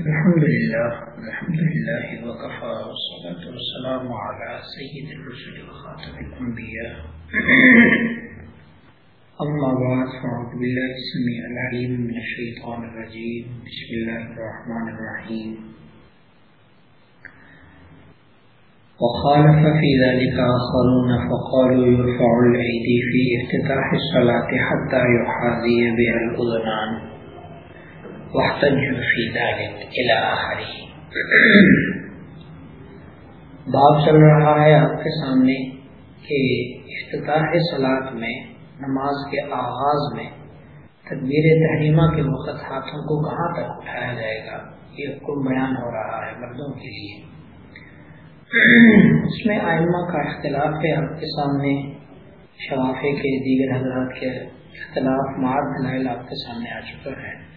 الحمد لله الحمد لله، وكفى، والصلاة والسلام على سيد الرسل وخاتم الأنبياء. أما بعد، فأعوذ بالله السميع العليم من الشيطان الرجيم. بسم الله الرحمن الرحيم. وخالف في ذلك آخرون، فقالوا يرفع الأيدي في افتتاح الصلاة حتى يحاذي بها الأذنان. باب چل رہا ہے آپ کے سامنے کہ افتتاح صلاة میں، نماز کے آغاز میں تدبیر تحریمہ کے وقت ہاتھوں کو کہاں تک اٹھایا جائے گا؟ یہ حکم بیان ہو رہا ہے مردوں کے لیے۔ اس میں آئمہ کا اختلاف ہے۔ آپ کے سامنے شوافے کے دیگر حضرات کے اختلاف مار دلائل آپ کے سامنے آ چکا ہے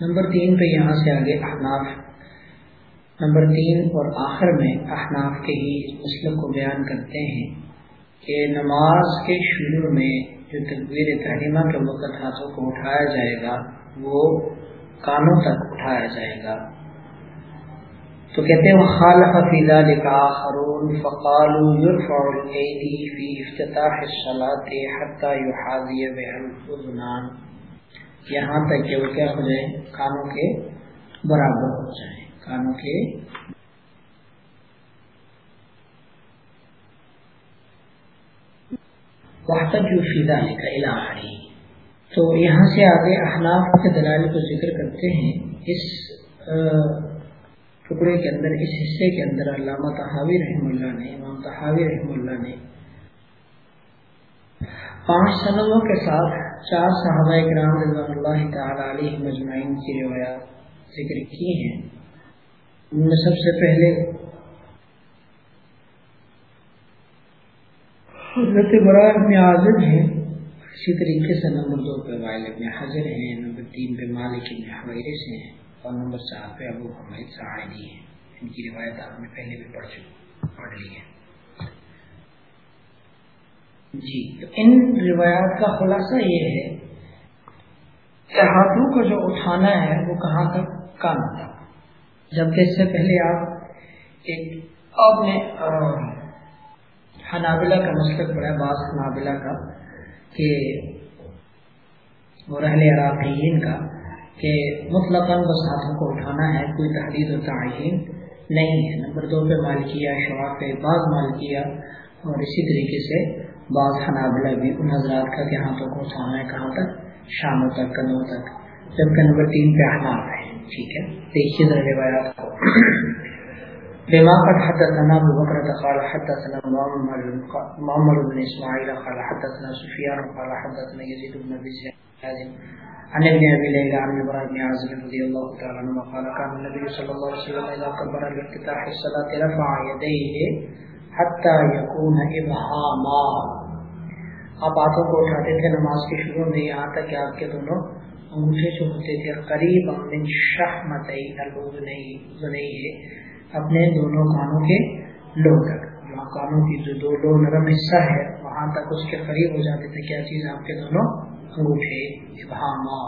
نمبر تین پہ یہاں سے آگے احناف نمبر تین اور آخر میں احناف کے ہی مسلم کو بیان کرتے ہیں کہ نماز کے شروع میں جو تقبیر تحریمہ کے وقت ہاتھوں کو اٹھایا جائے گا، وہ کانوں تک اٹھایا جائے گا۔ تو کہتے ہیں خالف فی ذلك آخرون فقالوا يرفع الايدي في افتتاح الصلاة حتى يحاذي بها الاذنان یہاں تک کہ وہ کیا ہو جائے؟ کانوں کے برابر ہو جائے۔ کانوں کے واحتجوا فی ذلك الى اخره تو یہاں سے آگے احناف کے دلائل کو ذکر کرتے ہیں۔ اس ٹکڑے کے اندر، اس حصے کے اندر علامہ تحاوی رحم اللہ نے، امام تحاوی رحم اللہ نے پانچ سنموں کے ساتھ چار صحابہ کرام رضوان اللہ تعالی علیہ مجمعین کی روایات ذکر کی ہیں۔ ان میں سب سے پہلے حضرت برا ابن عازم ہیں۔ اسی طریقے سے نمبر دو پہ وائل ابن حضر ہیں، نمبر تین پہ مالک ابن حویرس ہیں۔ اور نمبر چار پہ ابو حمید سعیدی ہیں۔ ان کی روایت آپ نے پہلے بھی پڑھ چکی پڑھ لی ہے۔ جی تو ان روایات کا خلاصہ یہ ہے کہ ہاتھوں کو جو اٹھانا ہے، وہ کہاں تک؟ کام تھا جبکہ اس سے پہلے آپ ایک آپ نے حنابلہ کا مسلک پڑا بعض حنابلہ کا، کہ وہ رہل عراقین کا۔ کہ مطلق بس ہاتھوں کو اٹھانا ہے، کوئی تحریر و تعین نہیں ہے۔ نمبر دو پہ مالکیہ شعاف پہ بعض مالکیہ اور اسی طریقے سے بعض حنابلہ بھی ان حضرات کا کہ ہاتھوں کو اٹھانا ہے، کہاں تک؟ شاموں تک، کنوں تک۔ جبکہ نمبر تین پہ احناف ہے، ٹھیک ہے؟ دیکھیے ذرا روایات کو۔ بما قد حدثنا ابو بكر قال حدثنا محمد بن اسماعيل قال حدثنا سفيان قال حدثنا يزيد بن ابي عن ابن ابي ليلى عن ابراهيم بن عازم رضي الله تعالى عنه قال، كان النبي صلى الله عليه وسلم اذا كبر لافتتاح الصلاه رفع يديه حتى يكون ابهاما آپ ہاتھوں کو اٹھاتے تھے، نماز کے شروع میں یہاں تک کہ آپ کے دونوں انگوٹھے جو ہوتے تھے، قریب من شحمتئی البنئی اپنے دونوں کانوں کے لو تک۔ جہاں کانوں کی جو دو لو نرم حصہ ہے، وہاں تک اس کے قریب ہو جاتے تھے۔ کیا چیز آپ کے دونوں انگوٹھے ابہاما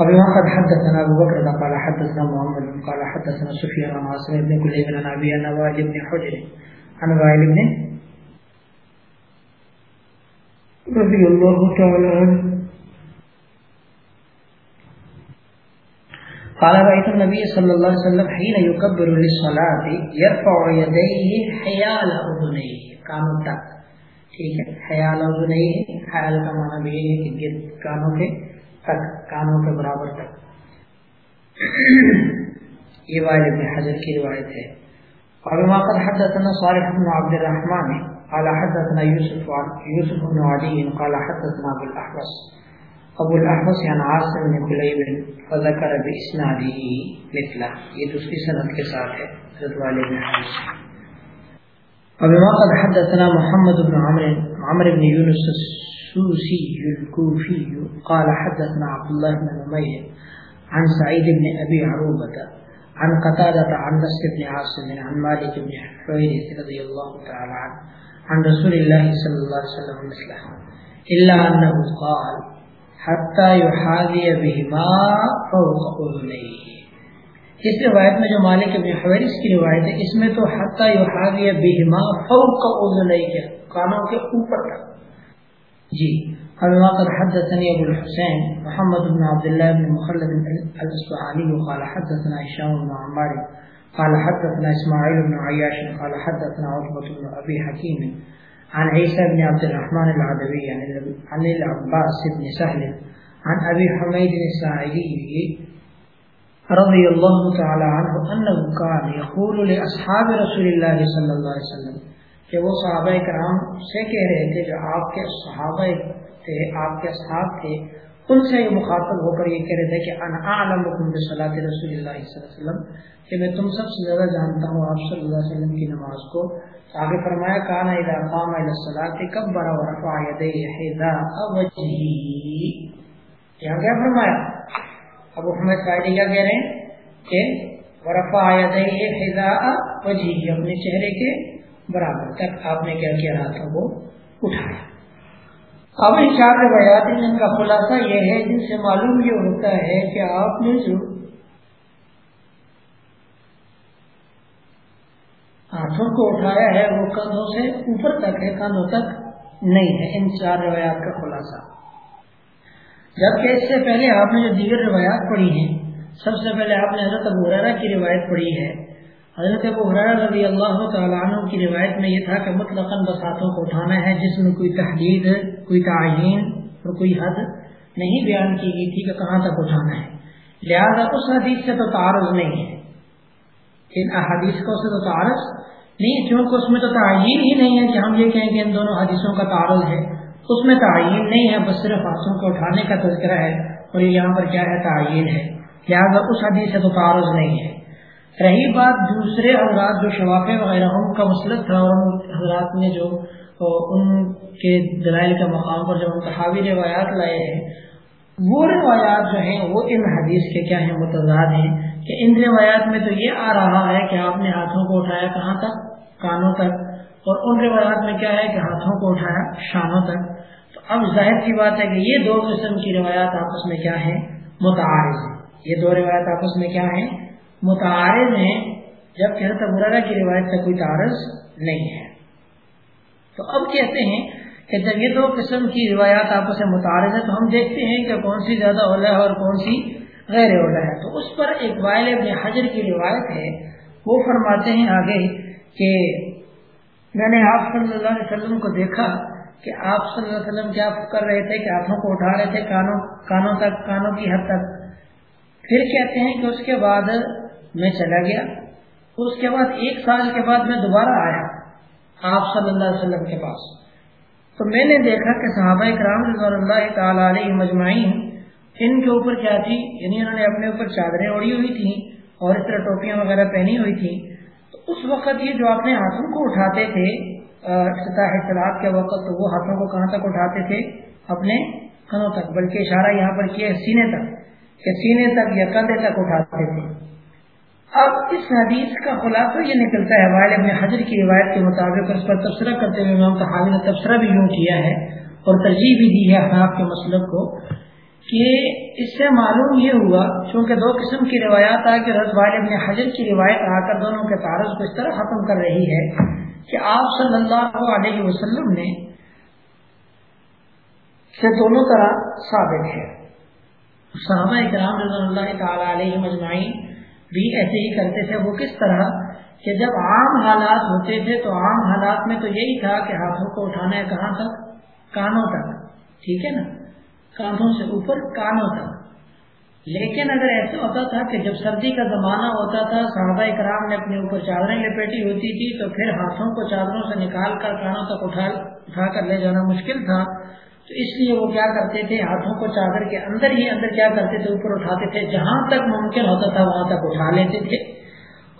وبما قد حدثنا ابو بكر، قال حدثنا محمد، قال حدثنا سفيان عن عاصم بن كليب عن ابي عن وائل بن حجر. عن وائل بن رضي الله تعالى عنه. قال رأيت النبي صلى الله عليه وسلم حين يكبر للصلاة يرفع يديه حيال أذنيه. کانوں تک ٹھیک ہے۔ حیال اذنيه حیال کا معنی بھی ہے کہ گرد کانوں کے تک، کانوں کے برابر تک۔ یہ وائل ابن حجر کی روایت ہے۔ اور ما قد حدثنا صالح بن عبد الرحمن، قال حدثنا يوسف يوسف بن علي قال حدثنا ابو الاحوص۔ ابو الاحوص عن عاصم بن كليب فذكر باسناده مثله۔ یہ دوسری سند کے ساتھ ہے، حضرت والد بن حدیث۔ وبما قد حدثنا محمد بن عمرو عمرو بن يونس السوسي الكوفي قال حدثنا عبد الله بن نمير عن سعيد بن ابي عروبه عن قتادة عن نصر بن عاصم عن مالك بن حويرث رضي الله تعالى عنه عن رسول الله صلى الله عليه وسلم مثله. اللہ انه قال حتى يحاذي بهما فوق اذنيه اس روایت میں جو مالک ابن حویرس کی روایت ہے، اس میں تو حتى يحاذي بهما فوق اذنيه کانوں کے اوپر تک۔ جی حضرت قد حدثني ابو الحسين محمد بن عبد الله بن مخلد الاصفهاني قال حدثنا هشام بن عمار قال حدثنا اسماعيل بن عياش قال حدثنا عتبة بن ابي حكيم عن عيسى بن عبد الرحمن العدوي عن العباس بن سهل عن ابي حميد الساعدي رضي الله تعالى عنه انه كان يقول لاصحاب رسول الله صلى الله عليه وسلم کہ وہ صحابہ کرام سے کہہ رہے تھے جو آپ کے صحابہ تھے، آپ کے اصحاب تھے۔ ان سے یہ مخاطب ہو کر یہ کہہ رہے تھے کہ انا اعلم بصلاۃ رسول اللہ صلی اللہ علیہ وسلم کہ میں تم سب سے زیادہ جانتا ہوں آپ صلی اللہ علیہ وسلم کی نماز کو۔ آگے فرمایا کانا اذا قام الى الصلاۃ کبر ورفع يديه حذاء وجهه۔ کیا کیا فرمایا۔ ابو حمید قائدی کیا کہہ رہے ہیں کہ ورفع يديه حذاء وجهه، اپنے چہرے کے برابر تک آپ نے کیا کیا رہا تھا، وہ اٹھایا۔ اب ان چار روایات ان کا خلاصہ یہ ہے، جن سے معلوم یہ ہوتا ہے کہ آپ نے جو ہاتھوں کو اٹھایا ہے، وہ کندھوں سے اوپر تک ہے، کندھوں تک نہیں ہے۔ ان چار روایات کا خلاصہ۔ جبکہ اس سے پہلے آپ نے جو دیگر روایات پڑھی ہیں، سب سے پہلے آپ نے حضرت ابو کی روایت پڑھی ہے۔ حضرت ابو رضی اللہ تعالیٰ عنہ کی روایت میں یہ تھا کہ مطلق بساتوں کو اٹھانا ہے، جس میں کوئی تحدید، کوئی تعین اور کوئی حد نہیں بیان کی گئی تھی کہ کہاں تک اٹھانا ہے۔ لہذا اس حدیث سے تو تعارض نہیں ہے۔ ان احادیث کا اسے تو تعارض نہیں، کیونکہ اس میں تو تعین ہی نہیں ہے کہ ہم یہ کہیں کہ ان دونوں حدیثوں کا تعارض ہے۔ اس میں تعین نہیں ہے، بس صرف ہاتھوں کو اٹھانے کا تذکرہ ہے اور یہاں پر کیا ہے، تعین ہے۔ لہٰذا اس حدیث سے تو تعارض نہیں ہے۔ رہی بات دوسرے حضرات جو شفاف وغیرہ ان کا مسلط تھا اور ان حضرات نے جو ان کے دلائل کے مقام پر جو انتخابی روایات لائے ہیں، وہ روایات جو ہیں، وہ ان حدیث کے کیا ہیں، متضاد ہیں کہ ان روایات میں تو یہ آ رہا ہے کہ آپ نے ہاتھوں کو اٹھایا کہاں تک کانوں تک۔ اور ان روایات میں کیا ہے کہ ہاتھوں کو اٹھایا شانوں تک۔ تو اب ظاہر کی بات ہے کہ یہ دو قسم کی روایات آپس میں کیا ہیں؟ متعارض ہیں۔ یہ دو روایات آپس میں کیا ہیں؟ متعارض ہیں جبکہ حضرت مرارہ کی روایت سے کوئی تعارض نہیں ہے۔ تو اب کہتے ہیں کہ جب یہ دو قسم کی روایات آپس سے متعارض ہے تو ہم دیکھتے ہیں کہ کون سی زیادہ اولا ہے اور کون سی غیر اولا ہے۔ تو اس پر ایک وائل ابن حجر کی روایت ہے۔ وہ فرماتے ہیں آگے کہ میں نے آپ صلی اللہ علیہ وسلم کو دیکھا کہ آپ صلی اللہ علیہ وسلم کیا کر رہے تھے کہ ہاتھوں کو اٹھا رہے تھے کانوں کانوں تک کانوں کی حد تک۔ پھر کہتے ہیں کہ اس کے بعد میں چلا گیا۔ اس کے بعد ایک سال کے بعد میں دوبارہ آیا آپ صلی اللہ علیہ وسلم کے پاس۔ تو میں نے دیکھا کہ صحابہ کرام رضی اللہ تعالی علیہ مجمعین ان کے اوپر کیا تھی؟ یعنی انہوں نے اپنے اوپر چادریں اڑی ہوئی تھیں اور اس طرح ٹوپیاں وغیرہ پہنی ہوئی تھیں۔ اس وقت یہ جو اپنے ہاتھوں کو اٹھاتے تھے اختلاط کے وقت تو وہ ہاتھوں کو کہاں تک اٹھاتے تھے؟ اپنے کنوں تک، بلکہ اشارہ یہاں پر کیا ہے، سینے تک، کہ سینے تک یا کندھے تک اٹھاتے تھے۔ اب اس حدیث کا خلاصہ یہ نکلتا ہے، وائل ابن حضر کی روایت کے مطابق اس پر تبصرہ کرتے ہوئے امام تحاوی نے تبصرہ بھی یوں کیا ہے، اور ترجیح بھی دی ہے احناف کے مسلک کو کہ اس سے معلوم یہ ہوا، چونکہ دو قسم کی روایات آ کہ رض وائل ابن حجر کی روایت آ کر دونوں کے تعارض کو اس طرح ختم کر رہی ہے کہ آپ صلی اللہ علیہ وسلم نے سے دونوں طرح ثابت ہے۔ صحابہ اکرام رضی اللہ تعالی علیہ مجمعین بھی ایسے ہی کرتے تھے۔ وہ کس طرح؟ کہ جب عام حالات ہوتے تھے تو عام حالات میں تو یہی تھا کہ ہاتھوں کو اٹھانا ہے کہاں تک؟ کانوں تک۔ ٹھیک ہے نا؟ کانوں سے اوپر کانوں تک لیکن اگر ایسا ہوتا تھا کہ جب سردی کا زمانہ ہوتا تھا، صحابہ کرام نے اپنے اوپر چادریں لپیٹی ہوتی تھی، تو پھر ہاتھوں کو چادروں سے نکال کر کانوں تک اٹھا اٹھا کر لے جانا مشکل تھا۔ تو اس لیے وہ کیا کرتے تھے، ہاتھوں کو چادر کے اندر ہی اندر کیا کرتے تھے، اوپر اٹھاتے تھے۔ جہاں تک ممکن ہوتا تھا، وہاں تک اٹھا لیتے تھے۔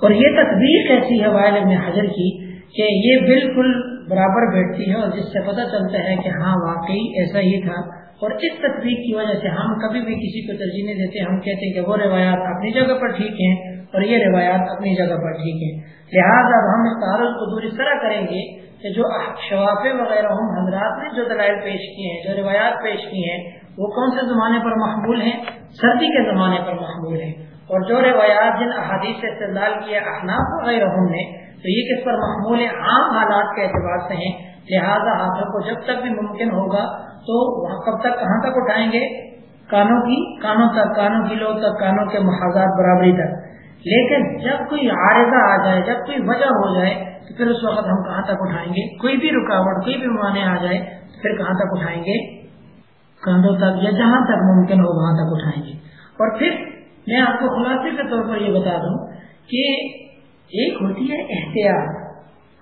اور یہ تصویر کیسی ہے وائل ابن حجر کی کہ یہ بالکل برابر بیٹھتی ہے اور جس سے پتہ چلتا ہے کہ ہاں واقعی ایسا ہی تھا۔ اور اس تصویر کی وجہ سے ہم کبھی بھی کسی کو ترجیح نہیں دیتے، ہم کہتے ہیں کہ وہ روایات اپنی جگہ پر ٹھیک ہیں اور یہ روایات اپنی جگہ پر ٹھیک ہیں۔ لہٰذا اب ہم اس تعارف کو دور اس طرح کریں گے کہ جو شواف وغیرہ ہم حضرات نے جو دلائل پیش کیے ہیں، جو روایات پیش کی ہیں، وہ کون سے زمانے پر محمول ہیں؟ سردی کے زمانے پر محمول ہیں۔ اور جو روایات جن احادیث سے استعمال کیا احناف وغیرہ ہم نے، تو یہ کس پر محمول عام حالات کے اعتبار سے ہیں؟ لہذا ہاتھوں کو جب تک بھی ممکن ہوگا تو وہاں کب تک، کہاں تک اٹھائیں گے؟ کانوں کی، کانوں تک، کانوں کی لو تک، کانوں کے محاذات برابری تک۔ لیکن جب کوئی عارضہ آ جائے، جب کوئی وجہ ہو جائے، تو پھر اس وقت ہم کہاں تک اٹھائیں گے؟ کوئی بھی رکاوٹ، کوئی بھی معنی آ جائے، تو پھر کہاں تک اٹھائیں گے؟ کاندھوں تک یا جہاں تک ممکن ہو، وہاں تک اٹھائیں گے۔ اور پھر میں آپ کو خلاصے کے طور پر یہ بتا دوں کہ ایک ہوتی ہے احتیاط۔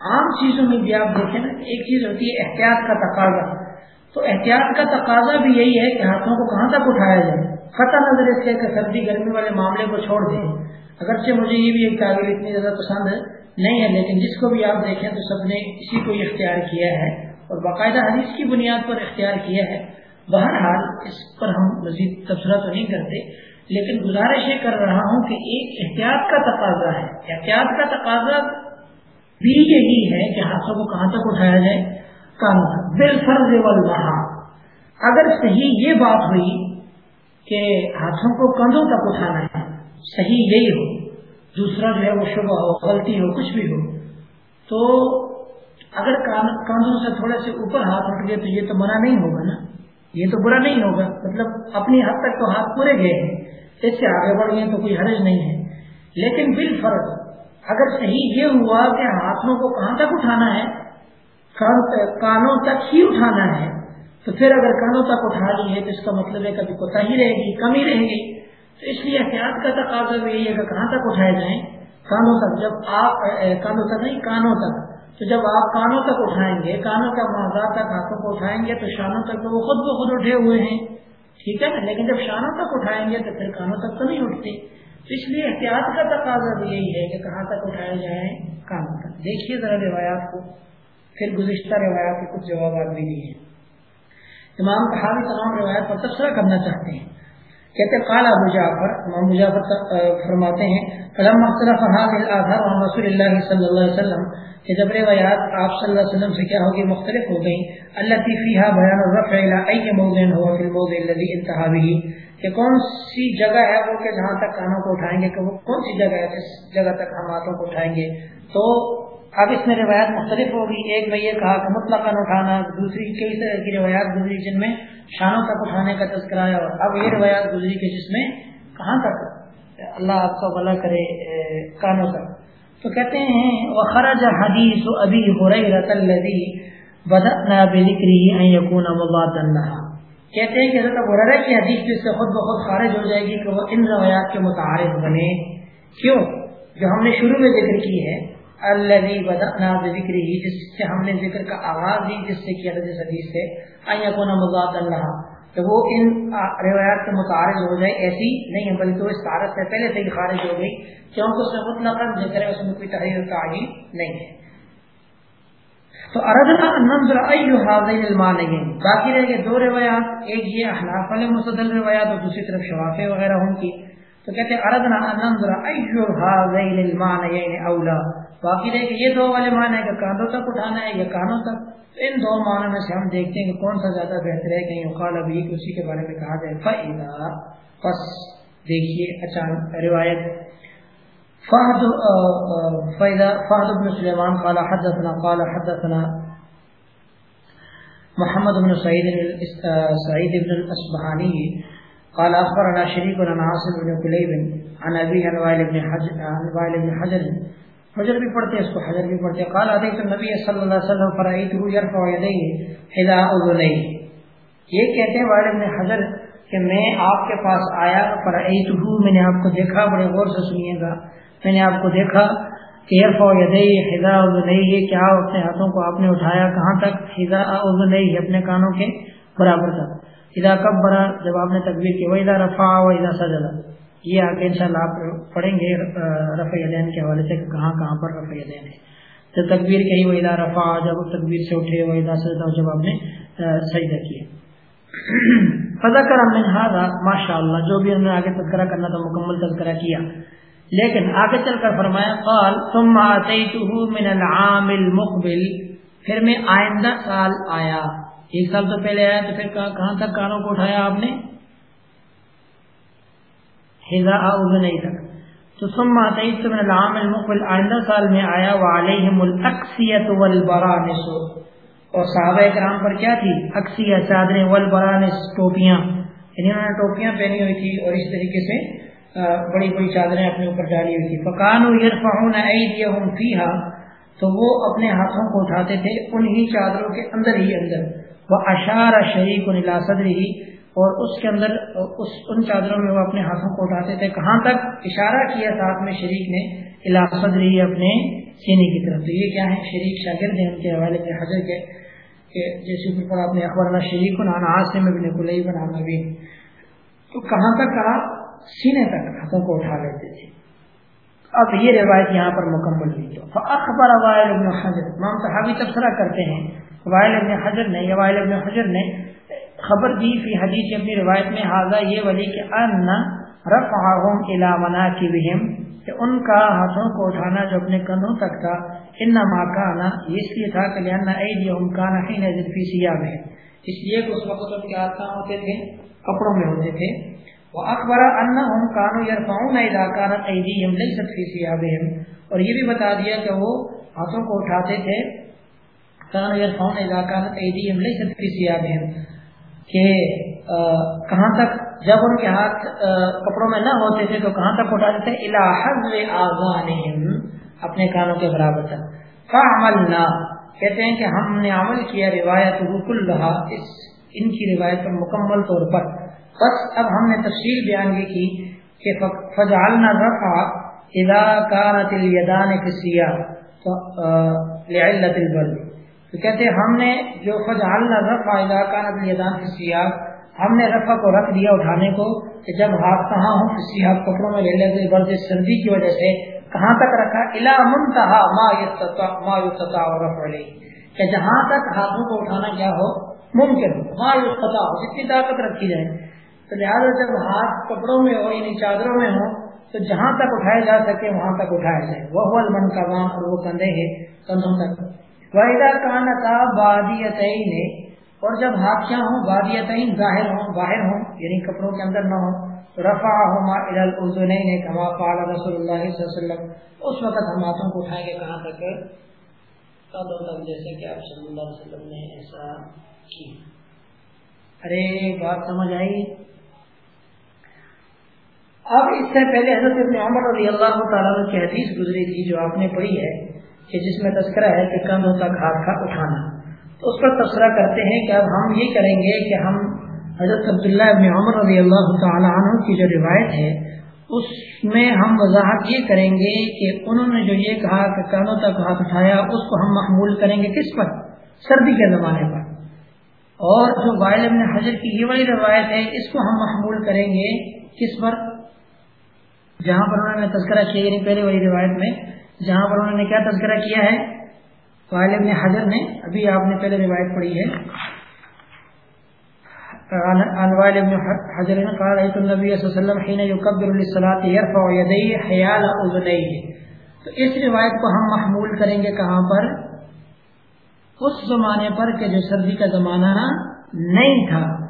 عام چیزوں میں بھی آپ دیکھیں نا، ایک چیز ہوتی ہے احتیاط کا تقاضا۔ تو احتیاط کا تقاضا بھی یہی ہے کہ ہاتھوں کو کہاں تک اٹھایا جائے۔ قطع نظر اس کے کہ سردی گرمی والے معاملے کو چھوڑ دیں۔ اگرچہ مجھے یہ بھی ایک تعبیر اتنی زیادہ پسند نہیں ہے، لیکن جس کو بھی آپ دیکھیں تو سب نے اسی کو اختیار کیا ہے۔ اور باقاعدہ حدیث کی بنیاد پر اختیار کیا ہے۔ بہرحال اس پر ہم مزید تبصرہ تو نہیں کرتے، لیکن گزارش یہ کر رہا ہوں کہ ایک احتیاط کا تقاضا ہے۔ احتیاط کا تقاضا بھی یہی ہے کہ ہاتھوں کو کہاں تک اٹھایا جائے۔ بال فرض واللہ اگر صحیح یہ بات ہوئی کہ ہاتھوں کو کندھوں تک اٹھانا ہے، صحیح یہی ہو، دوسرا جو ہے وہ شبہ ہو، غلطی ہو، کچھ بھی ہو، تو اگر کاندھوں سے تھوڑے سے اوپر ہاتھ اٹھ گئے تو یہ تو منع نہیں ہوگا نا۔ یہ تو برا نہیں ہوگا۔ مطلب اپنی حد تک تو ہاتھ پورے گئے ہیں۔ اس سے آگے بڑھ گئے تو کوئی حرج نہیں ہے۔ لیکن بال فرض اگر صحیح یہ ہوا کہ ہاتھوں کو کہاں تک اٹھانا ہے کانوں تک ہی اٹھانا ہے۔ تو پھر اگر کانوں تک اٹھا لی ہے تو اس کا مطلب ہے کبھی کوتا ہی رہے گی کمی رہے گی۔ تو اس لیے احتیاط کا تقاضا بھی یہی ہے کہ کہاں تک اٹھائے جائیں، کانوں تک۔ جب آپ کانوں تک نہیں، کانوں تک۔ تو جب آپ کانوں تک اٹھائیں گے، کانوں کا معذات تک ہاتھوں کو اٹھائیں گے، تو شانوں تک تو وہ خود بخود اٹھے ہوئے ہیں۔ ٹھیک ہے نا؟ لیکن جب شانوں تک اٹھائیں گے تو پھر کانوں تک تو نہیں اٹھتے تو اس لیے احتیاط کا تقاضا بھی یہی ہے کہ کہاں تک اٹھائے جائیں، کانوں تک۔ دیکھیے ذرا روایات کو۔ پھر گزشتہ روایات کے کچھ جوابات بھی نہیں ہیں۔ امام کہاوی تمام روایت پر تبصرہ کرنا چاہتے ہیں۔ کہتے قال ابو جعفر، امام مجافر فرماتے ہیں قلم مختلف هذه الاثار عن رسول الله صلی اللہ علیہ وسلم، کہ جب روایات آپ صلی اللہ علیہ وسلم سے کیا ہوگی مختلف ہو گئی اللہ فیها بیان الرفع الى اي موضع هو في الموضع الذي انتهى به، کہ کون سی جگہ ہے وہ کہ جہاں تک کانوں کو اٹھائیں گے، کہ وہ کون سی جگہ ہے، جس جگہ تک ہم ہاتھوں کو اٹھائیں گے، تو اب اس میں روایت مختلف ہوگی۔ ایک میں یہ کہا کہ مطلق اٹھانا، دوسری کئی طرح کی روایات گزری جن میں شانوں تک اٹھانے کا تذکرہ ہے اور اب یہ روایات گزری کہ جس میں کہاں تک؟ اللہ آپ کا بلا کرے کانوں تک۔ تو کہتے ہیں، وخرج حدیث ابی حریرۃ الذی بدأنا بذکری ان یکون مضادا لها۔ کہتے ہیں کہ حضرت ابو ہریرہ کی حدیث جس سے خود بخود خارج ہو جائے گی کہ وہ ان روایات کے متعارف بنے۔ کیوں؟ جو ہم نے شروع میں ذکر کی ہے الذي بدأنا بذكره، جس سے ہم نے ذکر کا آغاز ہی جس سے کیا جس حدیث سے ان يكون مضاد اللہ تو وہ ان روایات کے متعارض ہو جائے، ایسی نہیں ہے، بلکہ وہ اس تعارض سے پہلے سے ہی خارج ہو گئی، کیونکہ اس میں مطلقا ذکر ہے، اس میں کوئی تحریر تعین نہیں ہے۔ تو اردنا ننظر ایو هذین المعنیین باقی رہ گئے دو روایات، ایک یہ احناف والے مصدل روایات، اور دوسری طرف شوافی وغیرہ ہوں کی۔ تو کہتے ہیں، اردنا ننظر ایو هذین المعنیین اولا۔ باقی رہے کہ یہ دو والے معنی ہے کہ کاندوں تک اٹھانا ہے یا کانوں تک ان دو معنی میں سے ہم دیکھتے ہیں کہ کون سا زیادہ بہتر ہے کہ یقال ابھی اسی کے بارے میں کہا جائے، فَإِذَا، پس دیکھیے اچانک روایت۔ فہد فہد بن سلیمان قال حدثنا قال حدثنا محمد بن سعید سعید بن الاسبحانی قال اخبرنا شريك عن عاصم بن كليب عن ابي عن وائل بن حجر عن حجر بھی پڑھتے ہیں، اس کو حجر بھی پڑھتے ہیں۔ قال اتيت النبي صلى الله عليه وسلم فرائیت فرأيته يرفع يديه حذاء اذنيه یہ کہتے ہیں وائل بن حجر کہ میں آپ کے پاس آیا فرائیت فرأيته میں نے آپ کو دیکھا، بڑے غور سے سنیے گا۔ میں نے آپ کو دیکھا کہ يرفع يديه حذاء اذنيه کیا اپنے ہاتھوں کو آپ نے اٹھایا؟ کہاں تک؟ حذاء اذنيه اپنے کانوں کے برابر تک۔ ادا کب برا جب آپ نے تقبیر کی وہ ادا رفا و ادا سجدا یہ آگے ان شاء آپ پڑھیں گے رفع دین کے حوالے سے کہاں کہاں پر رفع دین ہے۔ تو تقبیر کہی وہ ادا رفا جب تقبیر سے اٹھے وہ ادا سجدا جب آپ نے سجدہ کیا فضا کر ہم نے ماشاء اللہ جو بھی ہم نے آگے تذکرہ کرنا تھا، مکمل تذکرہ کیا۔ لیکن آگے چل کر فرمایا، قال، ثم اتیته من العام المقبل۔ پھر میں آئندہ سال آیا۔ ایک سال تو پہلے آیا تو پھر کہاں تک کانوں کو اٹھایا آپ نے؟ حضا نہیں تک تو ثم اتیت من العام المقبل، آئندہ سال میں آیا، وعلیہم الاکسیت والبرانس۔ اور صحابہ کرام پر کیا تھی؟ اکسیہ چادریں، والبرانس، ٹوپیاں۔ یعنی انہوں نے ٹوپیاں پہنی ہوئی تھی اور اس طریقے سے بڑی بڑی چادریں اپنے اوپر ڈالی ہوئی تھی۔ فکانو یرفعون ایدیہم فیہا تو وہ اپنے ہاتھوں کو اٹھاتے تھے انہی چادروں کے اندر ہی اندر۔ وہ اشار شریک و صدر ہی اور اس کے اندر، اس، ان چادروں میں وہ اپنے ہاتھوں کو اٹھاتے تھے۔ کہاں تک؟ اشارہ کیا ساتھ میں شریک نے صدری اپنے سینے کی طرف۔ تو یہ کیا ہے شریک شاگرد ہیں ان کے حوالے میں حضر کے، کہ جیسے اوپر آپ نے اخبار اللہ شریک نانا آج سے میں بھی بنانا بھی تو کہاں تک کہا؟ سینے تک ہاتھوں کو اٹھا لیتے تھے۔ اب یہ روایت یہاں پر مکمل ہوئی تو اخبار وائل ابن حضر امام صحابی تبصرہ کرتے ہیں وائل ابن حضر نے یا وائل ابن حضر نے خبر دی فی حدیث اپنی روایت میں حاضر یہ ولی کہ ان رفعہم الى مناکبہم، کہ ان کا ہاتھوں کو اٹھانا جو اپنے کندھوں تک تھا، انما کانا، یہ اس لیے تھا کہ لیے ایدیہم کانا حین ذن فی سیاب ہے اس لیے کہ اس وقت ان کے ہاتھ ہوتے تھے، کپڑوں میں ہوتے تھے۔ وَأَخْبَرَ أَنَّهُمْ كَانُوا يَرْفَعُونَ إِذَا كَانَتْ أَيْدِيهِمْ لَيْسَتْ فِي سِيَابِهِمْ اور یہ بھی بتا دیا کہ وہ ہاتھوں کو اٹھاتے تھے۔ كَانُوا يَرْفَعُونَ إِذَا كَانَتْ أَيْدِيهِمْ لَيْسَتْ فِي سِيَابِهِمْ کہ کہاں تک جب ان کے ہاتھ کپڑوں میں نہ ہوتے تھے تو کہاں تک اٹھاتے تھے؟ الحض اپنے کانوں کے برابر تک۔ فعملنا، کہتے ہیں کہ ہم نے عمل کیا روایت رکل رہا اس، ان کی روایت پر مکمل طور پر۔ بس اب ہم نے تفصیل بیان یہ کی کہ فجعلنا رفع اذا كانت اليدان في السياق لعلة البرد تو کہتے ہیں ہم نے جو فجعلنا رفع علاقہ نبی یدان فی سیاق ہم نے رفع کو رکھ دیا اٹھانے کو کہ جب ہاتھ کہاں ہوں فی سیاق کپڑوں میں لے لیتے برد سردی کی وجہ سے کہاں تک رکھا؟ الا منتہا ما یستطاع ما یستطاع رفع علیہ۔ کہ جہاں تک ہاتھوں کو اٹھانا کیا ہو، ممکن ہو، ما یستطاع جتنی طاقت رکھی جائے۔ تو لہٰذا جب ہاتھ کپڑوں میں ہو یعنی چادروں میں ہو تو جہاں تک اٹھایا جا سکے، وہاں تک اٹھایا جائے۔ وہ المن کا وہاں اور وہ کندھے ہیں کندھوں تک۔ وحیدہ کانا تھا بادیت اور جب ہاتھیاں ہوں بادیت ظاہر ہوں، باہر ہوں یعنی کپڑوں کے اندر نہ ہوں رفا ہما نے کما قال رسول اللہ صلی اللہ علیہ وسلم۔ اس وقت ہم ہاتھوں کو اٹھائیں گے کہاں تک؟ قدوں تک، جیسے کہ آپ صلی اللہ علیہ وسلم نے ایسا کی ارے، بات سمجھ آئی؟ اب اس سے پہلے حضرت ابن عمر رضی اللہ تعالیٰ کی حدیث گزری تھی جو آپ نے پڑھی ہے۔ کہ جس میں تذکرہ ہے کہ کندھوں تک ہاتھ کا اٹھانا۔ تو اس پر تذکرہ کرتے ہیں کہ اب ہم یہ کریں گے کہ ہم حضرت عبداللہ ابن عمر رضی اللہ تعالیٰ عنہ کی جو روایت ہے، اس میں ہم وضاحت یہ کریں گے کہ انہوں نے جو یہ کہا کہ کانوں تک ہاتھ اٹھایا، اس کو ہم محمول کریں گے کس پر؟ سردی کے زمانے پر۔ اور جو وائل ابن حضر کی یہ والی روایت ہے، اس کو ہم محمول کریں گے کس پر؟ جہاں پر انہوں نے تذکرہ کیا یعنی پہلے والی روایت میں۔ جہاں پر انہوں نے کیا تذکرہ کیا ہے فائل ابن حضر نے، ابھی آپ نے پہلے روایت پڑھی ہے۔ انوائل ابن حضر نے قال ایت النبی صلی اللہ علیہ وسلم حين يكبر للصلاه يرفع يديه حيال اذنيه تو اس روایت کو ہم محمول کریں گے کہاں پر؟ اس زمانے پر کہ جو سردی کا زمانہ نہیں تھا۔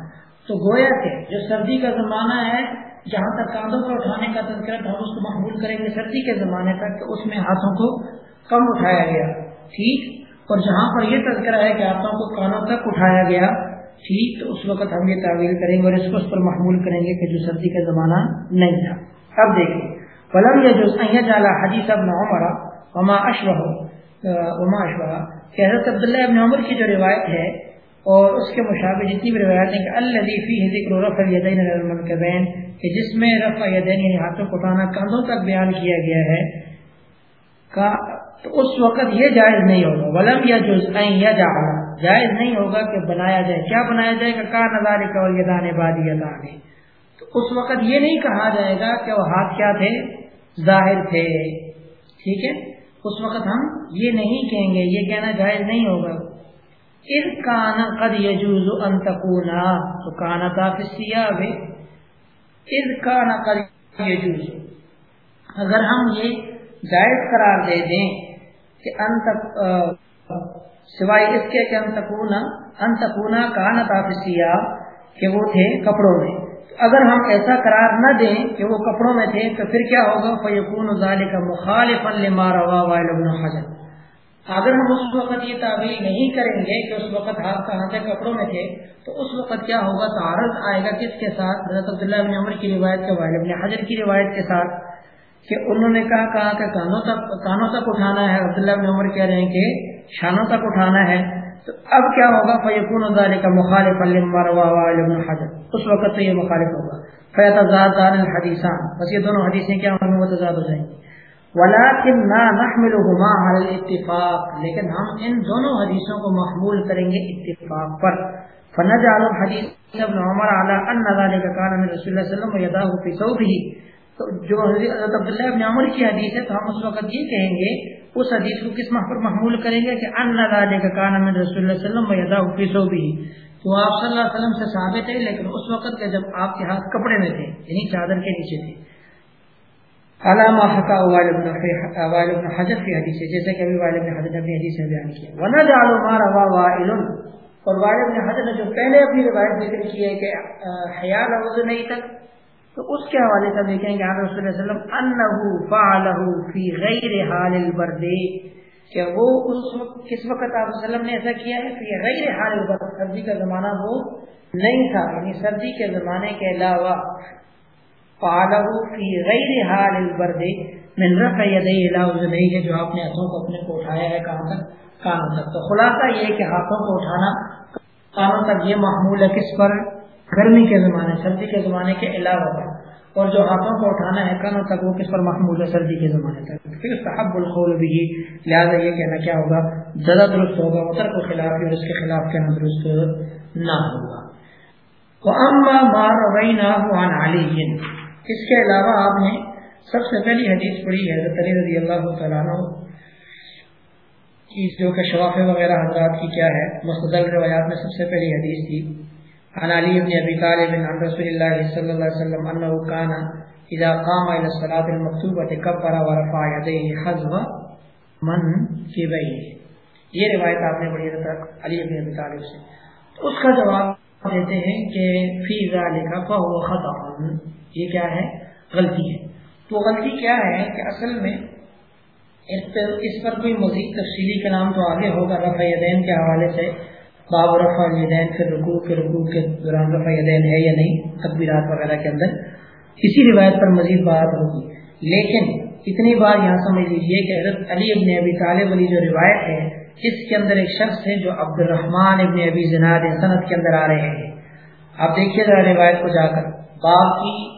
تو گویا کہ جو سردی کا زمانہ ہے جہاں تک کاندھوں کو اٹھانے کا تذکرہ ہم اس کو محبول کریں گے سردی کے زمانے تک، تو اس میں ہاتھوں کو کم اٹھایا گیا۔ ٹھیک؟ اور جہاں پر یہ تذکرہ ہے کہ ہاتھوں کو کانوں تک اٹھایا گیا، ٹھیک، تو اس وقت ہم یہ تعویل کریں گے اور اس کو اس پر محمول کریں گے کہ جو سردی کا زمانہ نہیں تھا۔ اب دیکھیں۔ فلم جو جالا حدیث ابن عمر وما اشبہ وما اشبہ کہ حضرت عبداللہ ابن عمر کی جو روایت ہے، اور اس کے مشابہ جتنی بھی روایت ہیں کہ اللہ فی ذکر رفع یدین المنکبین کہ جس میں رفع یدین یعنی ہاتھوں کو اٹھانا کاندھوں تک بیان کیا گیا ہے، کا تو اس وقت یہ جائز نہیں ہوگا۔ ولم یا جزئین یا جعلا جائز نہیں ہوگا کہ بنایا جائے۔ کیا بنایا جائے گا؟ کا نظار کا یدان بادی یدان تو اس وقت یہ نہیں کہا جائے گا کہ وہ ہاتھ کیا تھے؟ ظاہر تھے۔ ٹھیک ہے؟ اس وقت ہم یہ نہیں کہیں گے، یہ کہنا جائز نہیں ہوگا۔ اس کانا قد یجوز ان تکونا۔ تو کانا کافی سیاب ہے اس کانا قد یجوز اگر ہم یہ جائز قرار دے دیں کہ انت سوائے اس کے کہ انتقونا انتقونا کان تافسیا کہ وہ تھے کپڑوں میں۔ اگر ہم ایسا قرار نہ دیں کہ وہ کپڑوں میں تھے تو پھر کیا ہوگا؟ فیقون ذالک مخالفا لما روا وائل بن حجر۔ اگر ہم اس وقت یہ تعبیر نہیں کریں گے کہ اس وقت ہاتھ کہاں سے کپڑوں میں تھے، تو اس وقت کیا ہوگا؟ تعارض آئے گا کس کے ساتھ؟ حضرت عبداللہ بن عمر کی روایت کے وائل بن حجر کی روایت کے ساتھ کہ انہوں نے کہا کہا کہ کانوں تک کانوں تک اٹھانا ہے۔ عبداللہ بن عمر کہہ رہے ہیں کہ شانوں تک اٹھانا ہے۔ تو اب کیا ہوگا؟ فیقون کا مخالف حضر اس وقت تو یہ مخالف ہوگا۔ فیت الحدیثان بس یہ دونوں حدیثیں کیا ہوں گے وہ تضاد ہو جائیں گی۔ نحملهما على الاتفاق. لیکن ہم ان دونوں حدیثوں کو محمول کریں گے اتفاق پر. فنجعل الحديث ابن عمر على ان ذلك كان من رسول الله صلى الله عليه وسلم يداه في ثوبه. تو جو حضرت عبداللہ ابن عمر کی حدیث ہے تو ہم اس وقت یہ کہیں گے، اس حدیث کو کس پر محمول کریں گے کہ ان ذلك كان من رسول الله صلى الله عليه وسلم يداه في ثوبه. تو آپ صلی اللہ علیہ وسلم سے ثابت ہے، لیکن اس وقت کے جب آپ کے ہاتھ کپڑے میں تھے یعنی چادر کے نیچے تھے علامہ حقا وائل ابن حجر کی حدیث ہے جیسے کہ ابھی وائل ابن حجر نے اپنی حدیث میں بیان کیا ونا جعلوا ما روا وائل. اور وائل ابن حجر نے جو پہلے اپنی روایت ذکر کی ہے کہ حیا لفظ نہیں تک، تو اس کے حوالے سے دیکھیں گے آپ رسول اللہ علیہ وسلم انه فعله في غیر حال البرد، کہ وہ اس وقت، کس وقت آپ وسلم نے ایسا کیا ہے؟ کہ غیر حال البرد، سردی کا زمانہ وہ نہیں تھا یعنی سردی کے زمانے کے علاوہ۔ فی غیر حال البرد من رفع یدیہ الى اذنیہ جو آپ نے ہاتھوں کو اپنے کو اٹھایا ہے کہاں تک، کانوں تک۔ تو خلاصہ یہ کہ ہاتھوں کو اٹھانا، کانوں تک یہ محمول ہے کس پر؟ گرمی کے زمانے، سردی کے زمانے کے علاوہ پر۔ اور جو ہاتھوں کو اٹھانا ہے کانوں تک، وہ کس پر محمول ہے؟ سردی کے زمانے تک۔ پھر صحب القول بھی۔ لہٰذا یہ کہنا کیا ہوگا؟ زیادہ درست ہوگا، اتر کو خلاف اور اس کے خلاف کہنا درست نہ ہوگا۔ وَأَمَّا مَا رَوَيْنَاهُ عَنْ عَلِيٍّ۔ اس کے علاوہ آپ نے سب سے پہلی حدیث پڑھی ہے، حضرت علی رضی اللہ تعالیٰ کی، جو کہ شواف وغیرہ حضرات کی کیا ہے، مستدل روایات میں سب سے پہلی حدیث تھی۔ عن علی بن ابی طالب عن رسول اللہ صلی اللہ علیہ وسلم انه كان اذا قام الى الصلاه المكتوبه كبر ورفع يديه حذو من في بيه یہ روایت آپ نے پڑھی حضرت علی بن ابی طالب سے۔ اس کا جواب دیتے ہیں کہ فی ذلك فهو خطأ۔ یہ کیا ہے؟ غلطی ہے۔ تو غلطی کیا ہے کہ اصل میں اس پر کوئی مزید تفصیلی کلام تو آگے ہوگا، رفع یدین کے حوالے سے۔ باب رفع یدین پھر رکوع، کے رکوع کے دوران رفع یدین ہے یا نہیں تقبیرات وغیرہ کے اندر۔ اسی روایت پر مزید بات ہوگی۔ لیکن اتنی بار یہاں سمجھ لیجیے کہ حضرت علی ابن ابی طالب علی جو روایت ہے، اس کے اندر ایک شخص ہے جو عبد الرحمان ابن ابی زناد صنعت کے اندر آ رہے ہیں۔ آپ دیکھیے ذرا روایت کو جا کر۔ باب کی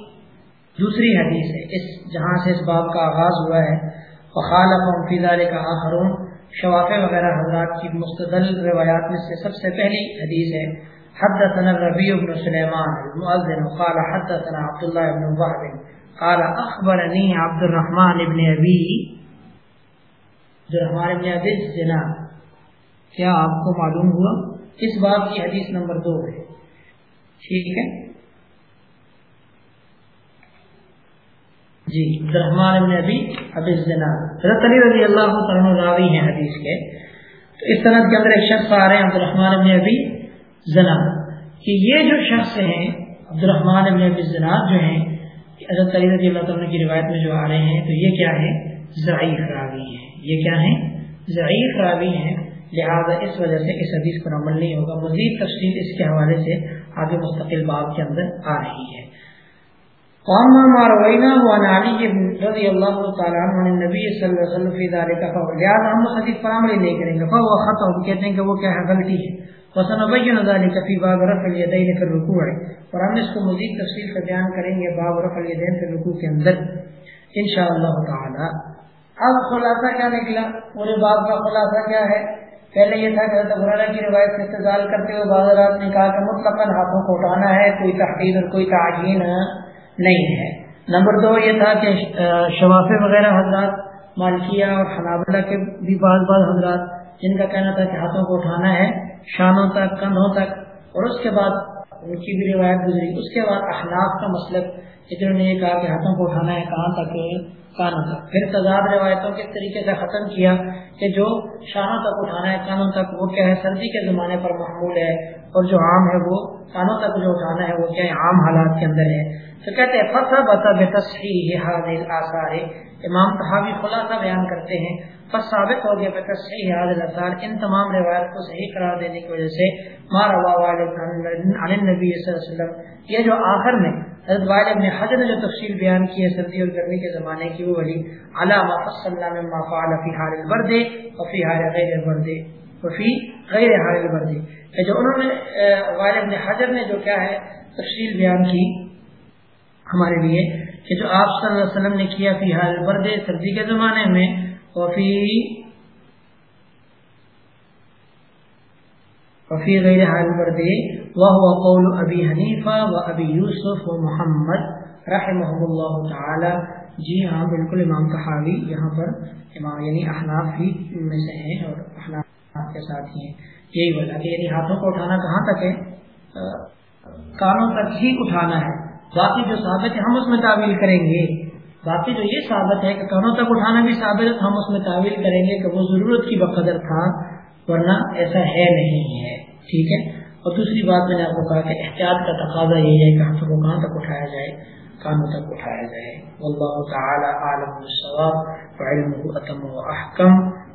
دوسری حدیث ہے، اس جہاں سے اس باب کا آغاز ہوا ہے۔ وخالف فیضال کا آخرون۔ شواف وغیرہ حضرات کی مستدل روایات میں سے سب سے پہلی حدیث ہے۔ حدثنا الربيع بن سليمان المؤذن، قال حدثنا عبد الله بن وهب، قال اخبرني عبد الرحمن بن ابي عبد الرحمن بن ابي جنا کیا آپ کو معلوم ہوا؟ اس باب کی حدیث نمبر دو ہے۔ ٹھیک ہے؟ جی رحمان ابن ابی ابی حضرت علی رضی اللہ عنہ راوی ہیں حدیث کے۔ تو اس طرح کے اندر ایک شخص آ رہے ہیں، عبد الرحمان ابن ابی زنا۔ کہ یہ جو شخص ہیں، عبد الرحمان ابن ابی زنا جو ہیں حضرت علی رضی اللہ عنہ کی روایت میں جو آ رہے ہیں، تو یہ کیا ہے ضعیف راوی ہیں۔ یہ کیا ہیں؟ ضعیف راوی ہیں۔ لہذا اس وجہ سے اس حدیث پر عمل نہیں ہوگا۔ مزید تفصیل اس کے حوالے سے آگے مستقل باب کے اندر آ رہی ہے۔ واما ما رويناه عن علي رضي الله تعالى عنه عن النبي صلى الله عليه وسلم في ذلك فهو لہذا ہم حدیث پر عمل نہیں کریں گے فهو خطا کہتے ہیں کہ وہ کیا غلطی ہے۔ وسنبين ذلك في باب رفع اليدين في الركوع اور ہم اس کو مزید تفصیل سے بیان کریں گے باب رفع اليدين في الركوع کے اندر۔ انشاءاللہ تعالی۔ اب خلاصہ کیا نکلا؟ پورے باب کا خلاصہ کیا ہے؟ پہلے یہ تھا کہ حضرت عمرہ کی روایت سے استدلال کرتے ہوئے بعض رات نے کہا کہ مطلقاً ہاتھوں کو اٹھانا ہے، کوئی تحقیق اور کوئی تعجین نہیں ہے۔ نمبر دو یہ تھا کہ شوافے وغیرہ حضرات، مالکیہ اور حنابلہ کے بھی بعض بعض حضرات، جن کا کہنا تھا کہ ہاتھوں کو اٹھانا ہے، شانوں تک، کندھوں تک، اور اس کے بعد ان کی بھی روایت گزری۔ اس کے بعد اخلاق کا مسلک جنہوں نے یہ کہا کہ ہاتھوں کو اٹھانا ہے، کہاں تک، کانوں تک۔ پھر تضاد روایتوں کے طریقے سے ختم کیا کہ جو شانوں تک اٹھانا ہے، کانوں تک، وہ کیا ہے، سردی کے زمانے پر محمول ہے۔ اور جو عام ہے وہ کانوں تک جو اٹھانا ہے وہ کیا عام حالات کے اندر ہے۔ تو کہتے ہیں فصا بتا بے تصحیح حاضر آثار امام تحاوی خلاصہ بیان کرتے ہیں پس ثابت ہو گیا بے تصحیح حاضر آثار ان تمام روایت کو صحیح قرار دینے کی وجہ سے مار عن النبی صلی اللہ علیہ وسلم۔ یہ جو آخر میں حضرت وائل ابن حجر نے جو تفصیل بیان کی ہے سردی اور گرمی کے زمانے کی، وہ ولی علامہ صلی اللہ علیہ ما فعل فی حال البرد وفی حال غیر البرد وفی غیر حال البرد جو انہوں نے وائل ابن حجر نے جو کیا ہے، تفصیل بیان کی ہمارے لیے کہ جو آپ صلی اللہ علیہ وسلم نے کیا فی حال برد سردی کے زمانے میں، وفی وفی غیر حال برد وهو قول ابی حنیفہ و ابی یوسف و محمد رحمہ اللہ تعالی. جی ہاں بالکل امام تحاوی یہاں پر، امام یعنی احناف ہی میں سے ہیں اور احناف کے ساتھ ہی ہیں۔ یہی بولا کہ یعنی ہاتھوں کو اٹھانا کہاں تک ہے؟ کانوں تک ہی اٹھانا ہے۔ باقی جو ثابت ہے ہم اس میں تعویل کریں گے۔ باقی جو یہ ثابت ہے کہ کانوں تک اٹھانا بھی ثابت ہے ہم اس میں تعویل کریں گے کہ وہ ضرورت کی بقدر تھا، ورنہ ایسا ہے نہیں ہے۔ ٹھیک ہے؟ اور دوسری بات میں نے آپ کو کہا کہ احتیاط کا تقاضا یہی ہے کہ ہاتھوں کو کہاں تک اٹھایا جائے؟ کانوں تک اٹھایا جائے۔ واللہ تعالی عالم الصواب وعلمه اتم واحکم